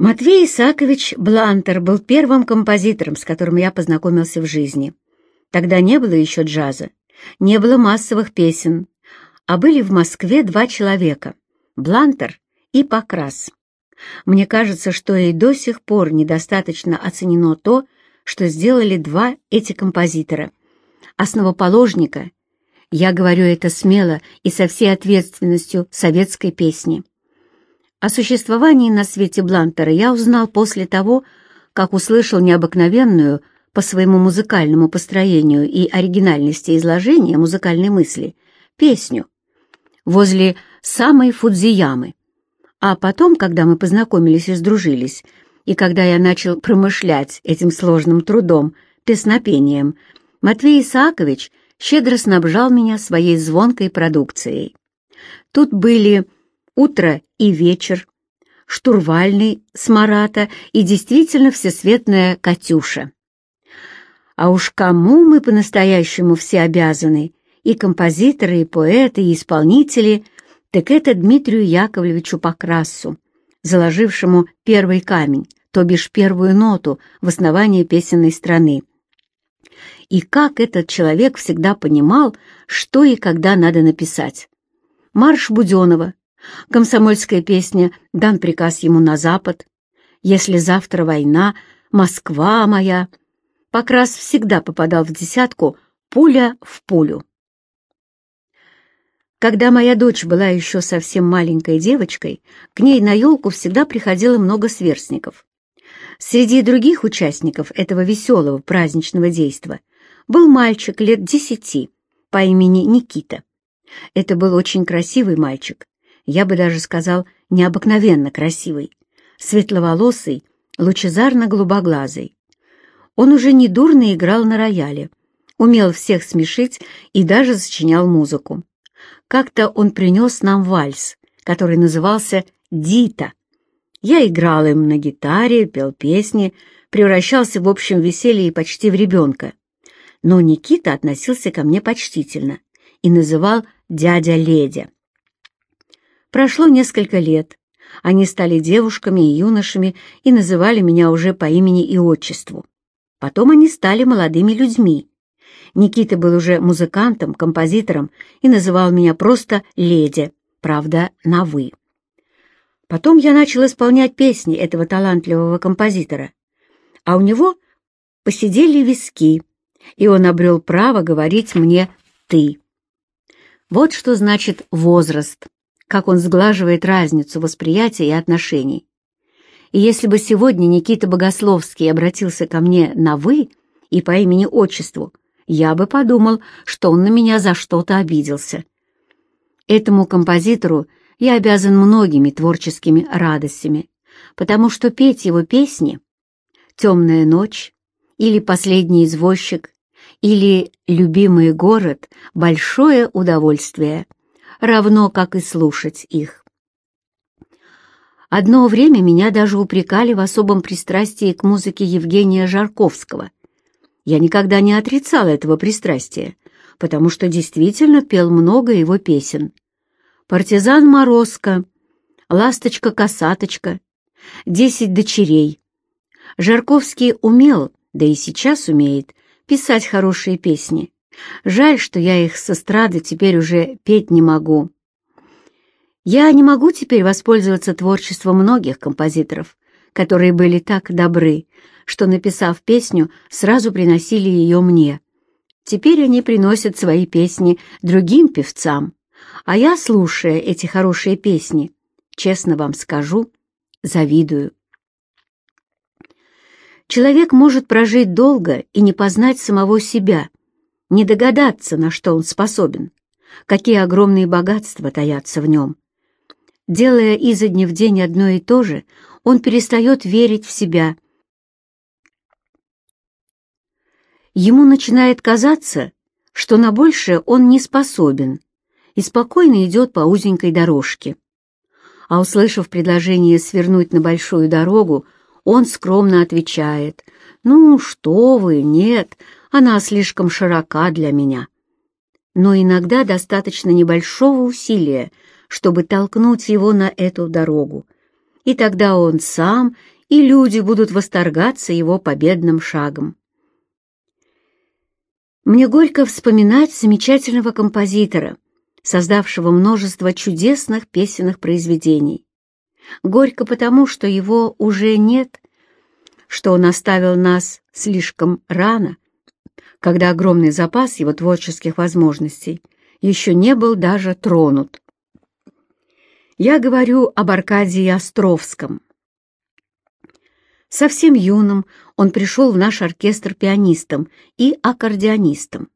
Матвей Исаакович Блантер был первым композитором, с которым я познакомился в жизни. Тогда не было еще джаза, не было массовых песен, а были в Москве два человека — Блантер и Покрас. Мне кажется, что и до сих пор недостаточно оценено то, что сделали два эти композитора. Основоположника, я говорю это смело и со всей ответственностью советской песни. О существовании на свете Блантера я узнал после того, как услышал необыкновенную по своему музыкальному построению и оригинальности изложения музыкальной мысли песню возле самой Фудзиямы. А потом, когда мы познакомились и сдружились, и когда я начал промышлять этим сложным трудом, песнопением, Матвей Исаакович щедро снабжал меня своей звонкой продукцией. Тут были утро и вечер, штурвальный с Марата и действительно всесветная Катюша. А уж кому мы по-настоящему все обязаны, и композиторы, и поэты, и исполнители, так это Дмитрию Яковлевичу Покрасу, заложившему первый камень, то бишь первую ноту в основании песенной страны. И как этот человек всегда понимал, что и когда надо написать. Марш Буденова, Комсомольская песня «Дан приказ ему на запад», «Если завтра война», «Москва моя». Покрас всегда попадал в десятку пуля в пулю. Когда моя дочь была еще совсем маленькой девочкой, к ней на елку всегда приходило много сверстников. Среди других участников этого веселого праздничного действа был мальчик лет десяти по имени Никита. Это был очень красивый мальчик, я бы даже сказал, необыкновенно красивый, светловолосый, лучезарно-голубоглазый. Он уже недурно играл на рояле, умел всех смешить и даже сочинял музыку. Как-то он принес нам вальс, который назывался «Дита». Я играл им на гитаре, пел песни, превращался в общем веселье почти в ребенка. Но Никита относился ко мне почтительно и называл «дядя Ледя». Прошло несколько лет. Они стали девушками и юношами и называли меня уже по имени и отчеству. Потом они стали молодыми людьми. Никита был уже музыкантом, композитором и называл меня просто «Леди», правда, на «вы». Потом я начал исполнять песни этого талантливого композитора, а у него посидели виски, и он обрел право говорить мне «ты». Вот что значит возраст как он сглаживает разницу восприятия и отношений. И если бы сегодня Никита Богословский обратился ко мне на «вы» и по имени-отчеству, я бы подумал, что он на меня за что-то обиделся. Этому композитору я обязан многими творческими радостями, потому что петь его песни «Темная ночь» или «Последний извозчик» или «Любимый город» — большое удовольствие — равно как и слушать их. Одно время меня даже упрекали в особом пристрастии к музыке Евгения Жарковского. Я никогда не отрицал этого пристрастия, потому что действительно пел много его песен. «Партизан Морозко», «Ласточка-косаточка», «Десять дочерей». Жарковский умел, да и сейчас умеет, писать хорошие песни. Жаль, что я их с эстрады теперь уже петь не могу. Я не могу теперь воспользоваться творчеством многих композиторов, которые были так добры, что, написав песню, сразу приносили ее мне. Теперь они приносят свои песни другим певцам, а я, слушая эти хорошие песни, честно вам скажу, завидую. Человек может прожить долго и не познать самого себя — не догадаться, на что он способен, какие огромные богатства таятся в нем. Делая изо дня в день одно и то же, он перестает верить в себя. Ему начинает казаться, что на большее он не способен, и спокойно идет по узенькой дорожке. А услышав предложение свернуть на большую дорогу, он скромно отвечает, «Ну, что вы, нет, она слишком широка для меня. Но иногда достаточно небольшого усилия, чтобы толкнуть его на эту дорогу, и тогда он сам и люди будут восторгаться его победным шагом. Мне горько вспоминать замечательного композитора, создавшего множество чудесных песенных произведений. Горько потому, что его уже нет, что он оставил нас слишком рано, когда огромный запас его творческих возможностей еще не был даже тронут. Я говорю об Аркадии Островском. Совсем юным он пришел в наш оркестр пианистом и аккордеонистом.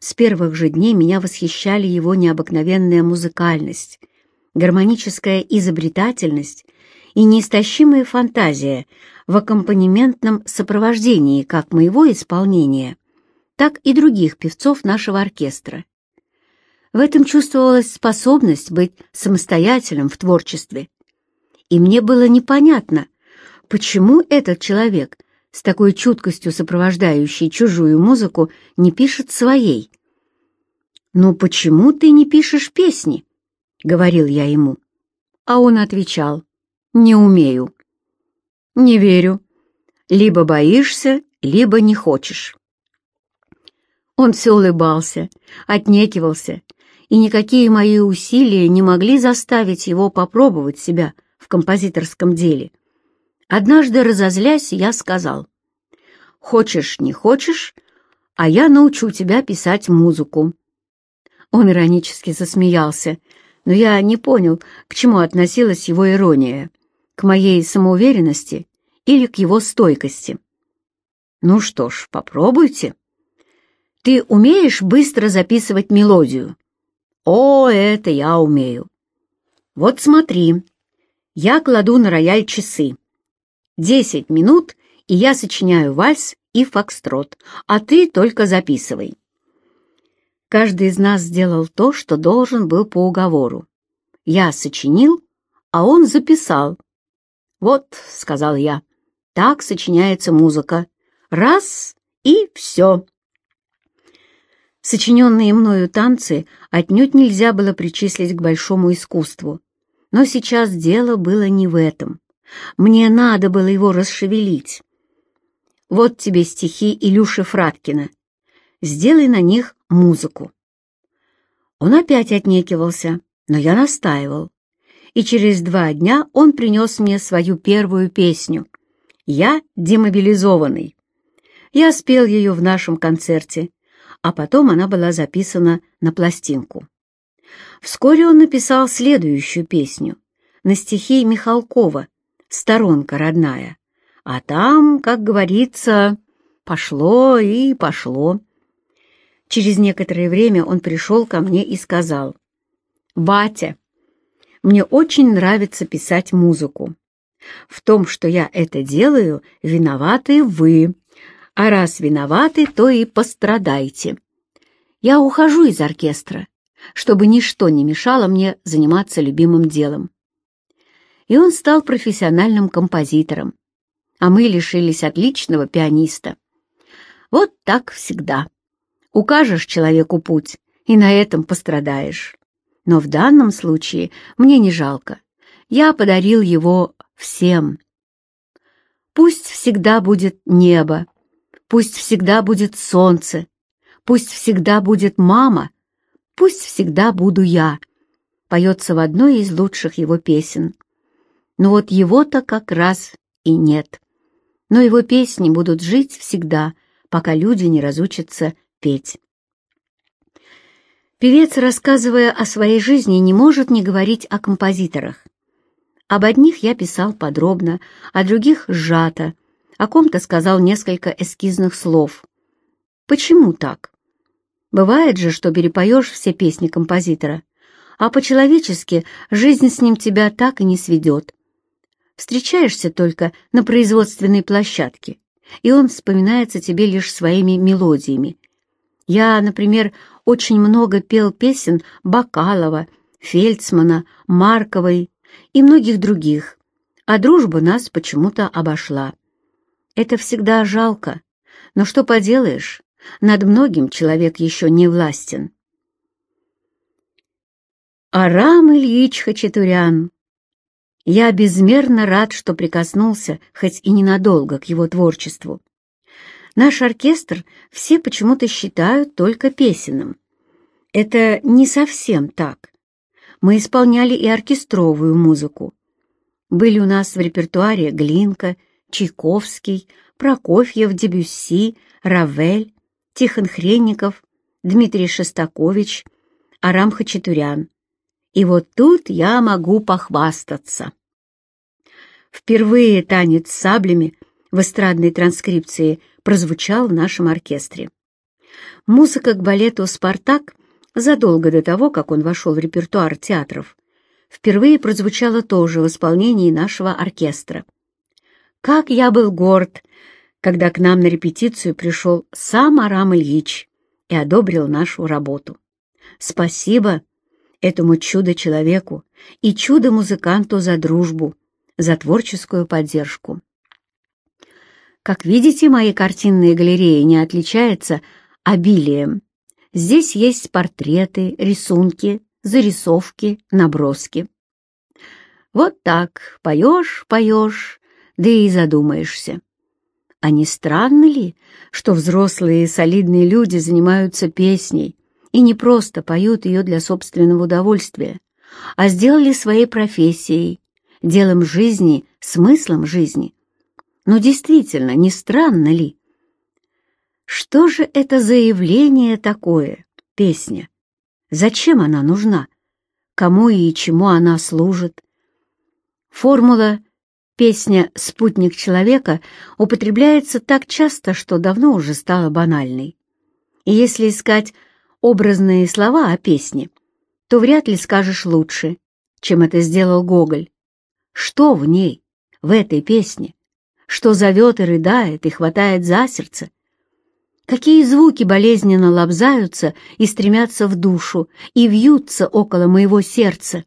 С первых же дней меня восхищали его необыкновенная музыкальность, гармоническая изобретательность и неистощимая фантазия в аккомпанементном сопровождении как моего исполнения, так и других певцов нашего оркестра. В этом чувствовалась способность быть самостоятельным в творчестве. И мне было непонятно, почему этот человек, с такой чуткостью сопровождающий чужую музыку, не пишет своей. «Ну почему ты не пишешь песни?» — говорил я ему. А он отвечал, «Не умею». «Не верю. Либо боишься, либо не хочешь». Он все улыбался, отнекивался, и никакие мои усилия не могли заставить его попробовать себя в композиторском деле. Однажды, разозлясь, я сказал, «Хочешь, не хочешь, а я научу тебя писать музыку». Он иронически засмеялся, но я не понял, к чему относилась его ирония, к моей самоуверенности или к его стойкости. «Ну что ж, попробуйте. Ты умеешь быстро записывать мелодию?» «О, это я умею!» «Вот смотри, я кладу на рояль часы. Десять минут, и я сочиняю вальс и фокстрот, а ты только записывай». Каждый из нас сделал то, что должен был по уговору. Я сочинил, а он записал. «Вот», — сказал я, — «так сочиняется музыка. Раз — и все». Сочиненные мною танцы отнюдь нельзя было причислить к большому искусству. Но сейчас дело было не в этом. Мне надо было его расшевелить. Вот тебе стихи Илюши Фраткина. Сделай на них музыку. Он опять отнекивался, но я настаивал. И через два дня он принес мне свою первую песню. «Я демобилизованный». Я спел ее в нашем концерте, а потом она была записана на пластинку. Вскоре он написал следующую песню на стихи Михалкова «Сторонка родная», а там, как говорится, пошло и пошло. Через некоторое время он пришел ко мне и сказал, «Батя, мне очень нравится писать музыку. В том, что я это делаю, виноваты вы, а раз виноваты, то и пострадайте. Я ухожу из оркестра, чтобы ничто не мешало мне заниматься любимым делом. И он стал профессиональным композитором, а мы лишились отличного пианиста. Вот так всегда. Укажешь человеку путь, и на этом пострадаешь. Но в данном случае мне не жалко. Я подарил его всем. Пусть всегда будет небо, Пусть всегда будет солнце, пусть всегда будет мама, пусть всегда буду я, поется в одной из лучших его песен. Но вот его-то как раз и нет. Но его песни будут жить всегда, пока люди не разучатся петь. Певец, рассказывая о своей жизни, не может не говорить о композиторах. Об одних я писал подробно, о других — сжато, о ком-то сказал несколько эскизных слов. Почему так? Бывает же, что перепоешь все песни композитора, а по-человечески жизнь с ним тебя так и не сведет. Встречаешься только на производственной площадке, и он вспоминается тебе лишь своими мелодиями. Я, например, очень много пел песен Бакалова, Фельдсмана, Марковой и многих других, а дружба нас почему-то обошла. Это всегда жалко, но что поделаешь, над многим человек еще не властен. Арам Ильич Хачатурян Я безмерно рад, что прикоснулся, хоть и ненадолго, к его творчеству. Наш оркестр все почему-то считают только песенным. Это не совсем так. Мы исполняли и оркестровую музыку. Были у нас в репертуаре Глинка, Чайковский, Прокофьев, Дебюсси, Равель, Тихон Хренников, Дмитрий Шостакович, Арам Хачатурян. И вот тут я могу похвастаться. Впервые танец с саблями в эстрадной транскрипции прозвучал в нашем оркестре. Музыка к балету «Спартак» задолго до того, как он вошел в репертуар театров, впервые прозвучала тоже в исполнении нашего оркестра. Как я был горд, когда к нам на репетицию пришел сам Арам Ильич и одобрил нашу работу. Спасибо этому чудо-человеку и чудо-музыканту за дружбу, за творческую поддержку. Как видите, мои картинные галереи не отличаются обилием. Здесь есть портреты, рисунки, зарисовки, наброски. Вот так, поешь, поешь, да и задумаешься. А не странно ли, что взрослые и солидные люди занимаются песней и не просто поют ее для собственного удовольствия, а сделали своей профессией, делом жизни, смыслом жизни? Но действительно, не странно ли? Что же это за явление такое, песня? Зачем она нужна? Кому и чему она служит? Формула «песня «Спутник человека» употребляется так часто, что давно уже стала банальной. И если искать образные слова о песне, то вряд ли скажешь лучше, чем это сделал Гоголь. Что в ней, в этой песне? Что зовет и рыдает, и хватает за сердце? Какие звуки болезненно лобзаются и стремятся в душу, и вьются около моего сердца?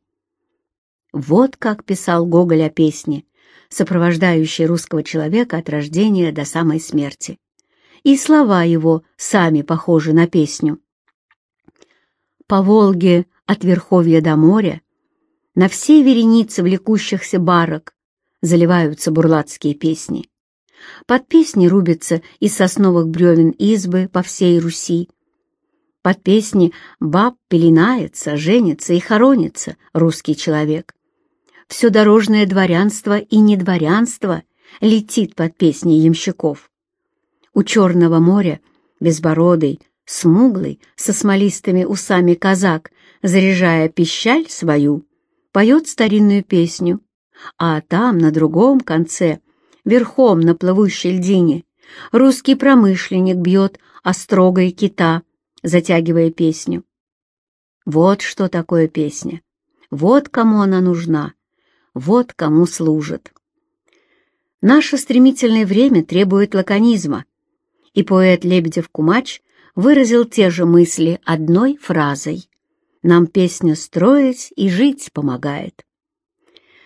Вот как писал Гоголь о песне, сопровождающей русского человека от рождения до самой смерти. И слова его сами похожи на песню. По Волге от Верховья до моря на всей веренице влекущихся барок заливаются бурлацкие песни. Под песни рубятся из сосновых бревен избы по всей Руси. Под песни баб пеленается, женится и хоронится русский человек. Все дорожное дворянство и недворянство летит под песни ямщиков. У Черного моря безбородый, смуглый, со смолистыми усами казак, заряжая пищаль свою, поет старинную песню, а там, на другом конце, верхом на плывущей льдине, русский промышленник бьет острогой кита, затягивая песню. Вот что такое песня. Вот кому она нужна. Вот кому служит. Наше стремительное время требует лаконизма, и поэт Лебедев-Кумач выразил те же мысли одной фразой. «Нам песня строить и жить помогает».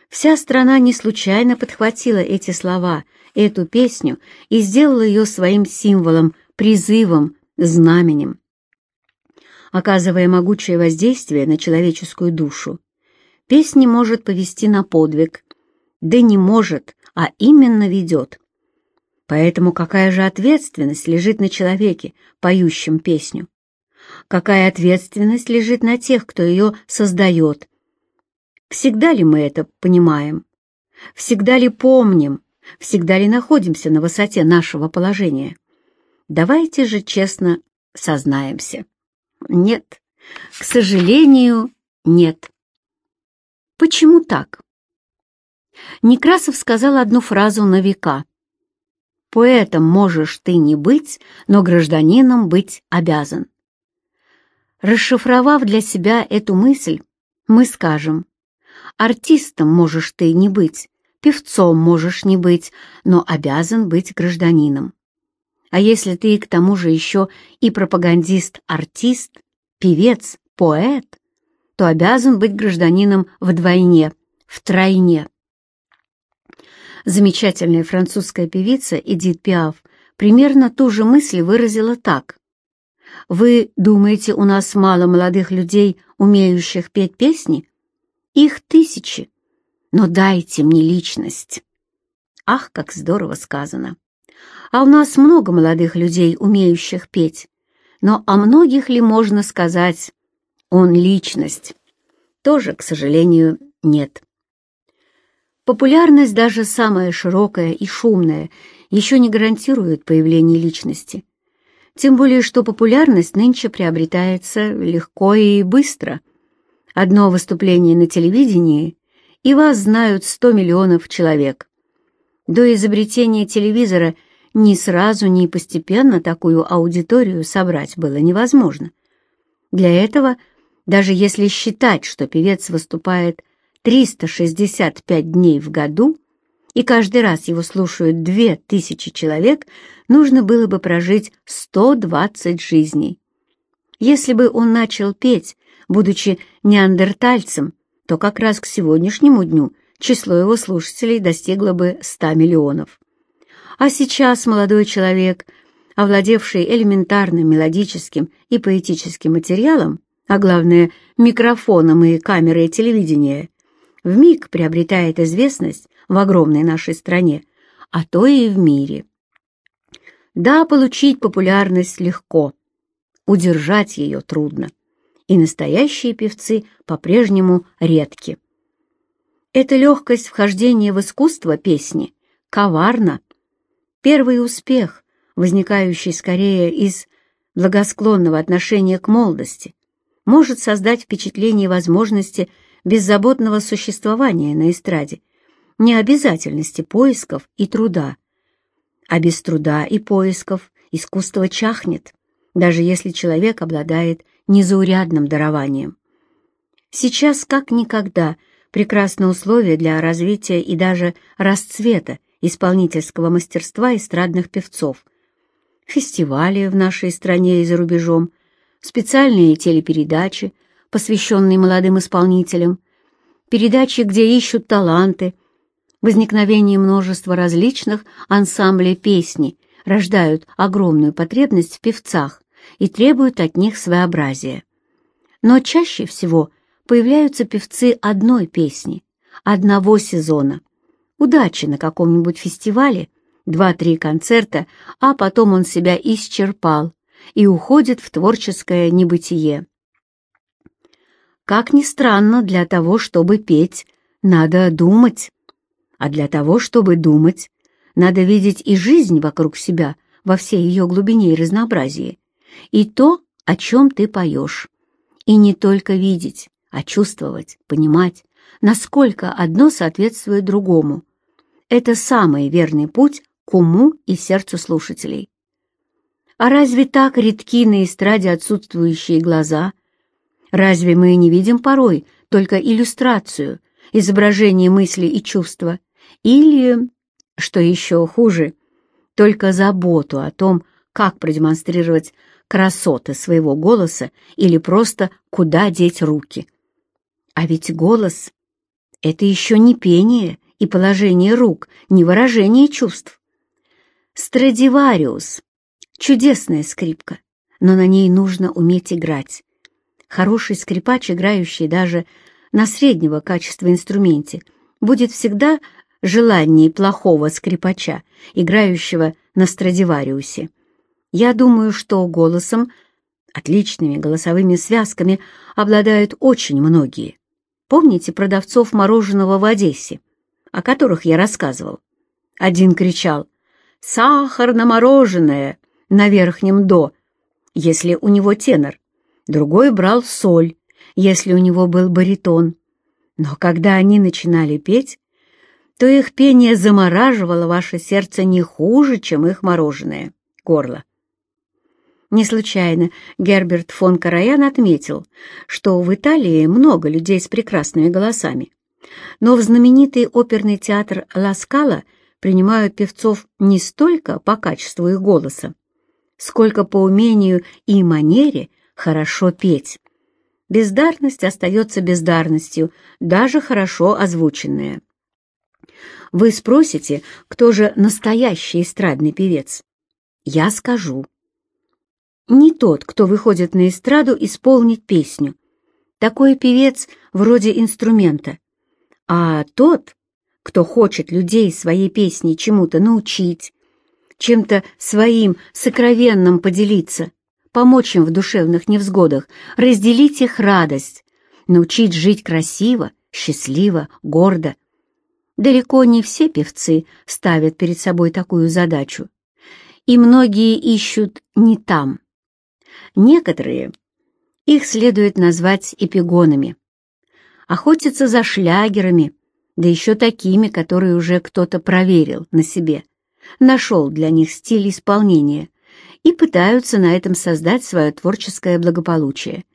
Вся страна не случайно подхватила эти слова, эту песню и сделала ее своим символом, призывом, знаменем. Оказывая могучее воздействие на человеческую душу, песня может повести на подвиг, да не может, а именно ведет. Поэтому какая же ответственность лежит на человеке, поющем песню? Какая ответственность лежит на тех, кто ее создает, Всегда ли мы это понимаем? Всегда ли помним? Всегда ли находимся на высоте нашего положения? Давайте же честно сознаемся. Нет, к сожалению, нет. Почему так? Некрасов сказал одну фразу на века. «Поэтом можешь ты не быть, но гражданином быть обязан». Расшифровав для себя эту мысль, мы скажем, Артистом можешь ты не быть, певцом можешь не быть, но обязан быть гражданином. А если ты к тому же еще и пропагандист-артист, певец, поэт, то обязан быть гражданином вдвойне, втройне. Замечательная французская певица Эдит Пиаф примерно ту же мысль выразила так. «Вы думаете, у нас мало молодых людей, умеющих петь песни? Их тысячи. но дайте мне личность. Ах, как здорово сказано! А у нас много молодых людей, умеющих петь. Но о многих ли можно сказать «он личность»? Тоже, к сожалению, нет. Популярность, даже самая широкая и шумная, еще не гарантирует появление личности. Тем более, что популярность нынче приобретается легко и быстро. Одно выступление на телевидении, и вас знают 100 миллионов человек. До изобретения телевизора ни сразу, ни постепенно такую аудиторию собрать было невозможно. Для этого, даже если считать, что певец выступает 365 дней в году, и каждый раз его слушают две тысячи человек, нужно было бы прожить 120 жизней. Если бы он начал петь, будучи неандертальцем, то как раз к сегодняшнему дню число его слушателей достигло бы 100 миллионов. А сейчас молодой человек, овладевший элементарным мелодическим и поэтическим материалом, а главное микрофоном и камерой телевидения, вмиг приобретает известность в огромной нашей стране, а то и в мире. Да, получить популярность легко, удержать ее трудно, и настоящие певцы по-прежнему редки. Эта легкость вхождения в искусство песни коварна. Первый успех, возникающий скорее из благосклонного отношения к молодости, может создать впечатление возможности беззаботного существования на эстраде, необязательности поисков и труда. А без труда и поисков искусство чахнет, даже если человек обладает незаурядным дарованием. Сейчас, как никогда, прекрасные условия для развития и даже расцвета исполнительского мастерства эстрадных певцов. Фестивали в нашей стране и за рубежом, специальные телепередачи, посвященные молодым исполнителям, передачи, где ищут таланты, возникновение множества различных ансамблей песни рождают огромную потребность в певцах и требуют от них своеобразия. Но чаще всего появляются певцы одной песни, одного сезона. Удачи на каком-нибудь фестивале, два-три концерта, а потом он себя исчерпал и уходит в творческое небытие. Как ни странно, для того, чтобы петь, надо думать. А для того, чтобы думать, надо видеть и жизнь вокруг себя во всей ее глубине и разнообразии, и то, о чем ты поешь. И не только видеть, а чувствовать, понимать, насколько одно соответствует другому. Это самый верный путь к уму и сердцу слушателей. А разве так редки на эстраде отсутствующие глаза, Разве мы не видим порой только иллюстрацию, изображение мысли и чувства? Или, что еще хуже, только заботу о том, как продемонстрировать красоты своего голоса или просто куда деть руки? А ведь голос — это еще не пение и положение рук, не выражение чувств. Страдивариус — чудесная скрипка, но на ней нужно уметь играть хороший скрипач, играющий даже на среднего качества инструменте, будет всегда желаннее плохого скрипача, играющего на Страдивариусе. Я думаю, что голосом, отличными голосовыми связками обладают очень многие. Помните продавцов мороженого в Одессе, о которых я рассказывал? Один кричал «Сахар на мороженое!» На верхнем «до», если у него тенор, другой брал соль, если у него был баритон. Но когда они начинали петь, то их пение замораживало ваше сердце не хуже, чем их мороженое, горло. Не случайно Герберт фон Караян отметил, что в Италии много людей с прекрасными голосами, но в знаменитый оперный театр Ла Скала принимают певцов не столько по качеству их голоса, сколько по умению и манере хорошо петь. Бездарность остается бездарностью, даже хорошо озвученная. Вы спросите, кто же настоящий эстрадный певец? Я скажу. Не тот, кто выходит на эстраду исполнить песню. Такой певец вроде инструмента. А тот, кто хочет людей своей песней чему-то научить, чем-то своим сокровенным поделиться, помочь им в душевных невзгодах, разделить их радость, научить жить красиво, счастливо, гордо. Далеко не все певцы ставят перед собой такую задачу, и многие ищут не там. Некоторые, их следует назвать эпигонами, охотятся за шлягерами, да еще такими, которые уже кто-то проверил на себе, нашел для них стиль исполнения и пытаются на этом создать свое творческое благополучие.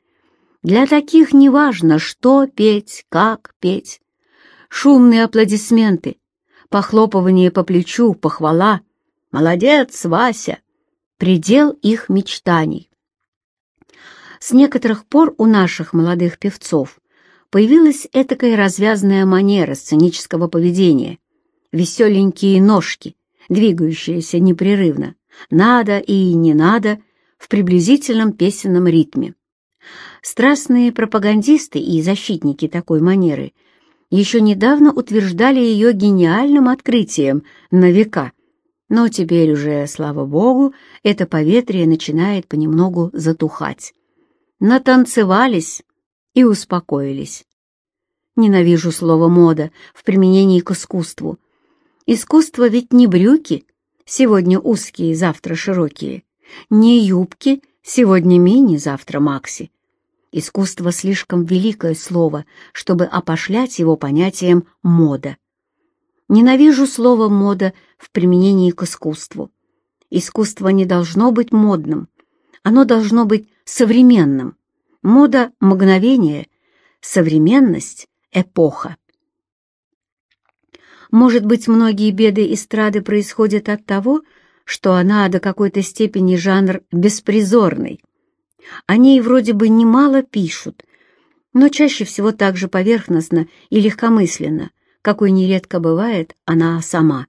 Для таких не важно, что петь, как петь. Шумные аплодисменты, похлопывание по плечу, похвала. «Молодец, Вася!» Предел их мечтаний. С некоторых пор у наших молодых певцов появилась этакая развязная манера сценического поведения, веселенькие ножки, двигающиеся непрерывно, надо и не надо, в приблизительном песенном ритме. Страстные пропагандисты и защитники такой манеры еще недавно утверждали ее гениальным открытием на века, но теперь уже, слава богу, это поветрие начинает понемногу затухать. Натанцевались и успокоились. Ненавижу слово «мода» в применении к искусству. Искусство ведь не брюки, сегодня узкие, завтра широкие, не юбки, сегодня мини, завтра макси. Искусство слишком великое слово, чтобы опошлять его понятием «мода». Ненавижу слово «мода» в применении к искусству. Искусство не должно быть модным, оно должно быть современным. Мода — мгновение, современность — эпоха. Может быть, многие беды эстрады происходят от того, что она до какой-то степени жанр беспризорный. О ней вроде бы немало пишут, но чаще всего так же поверхностно и легкомысленно, какой нередко бывает она сама.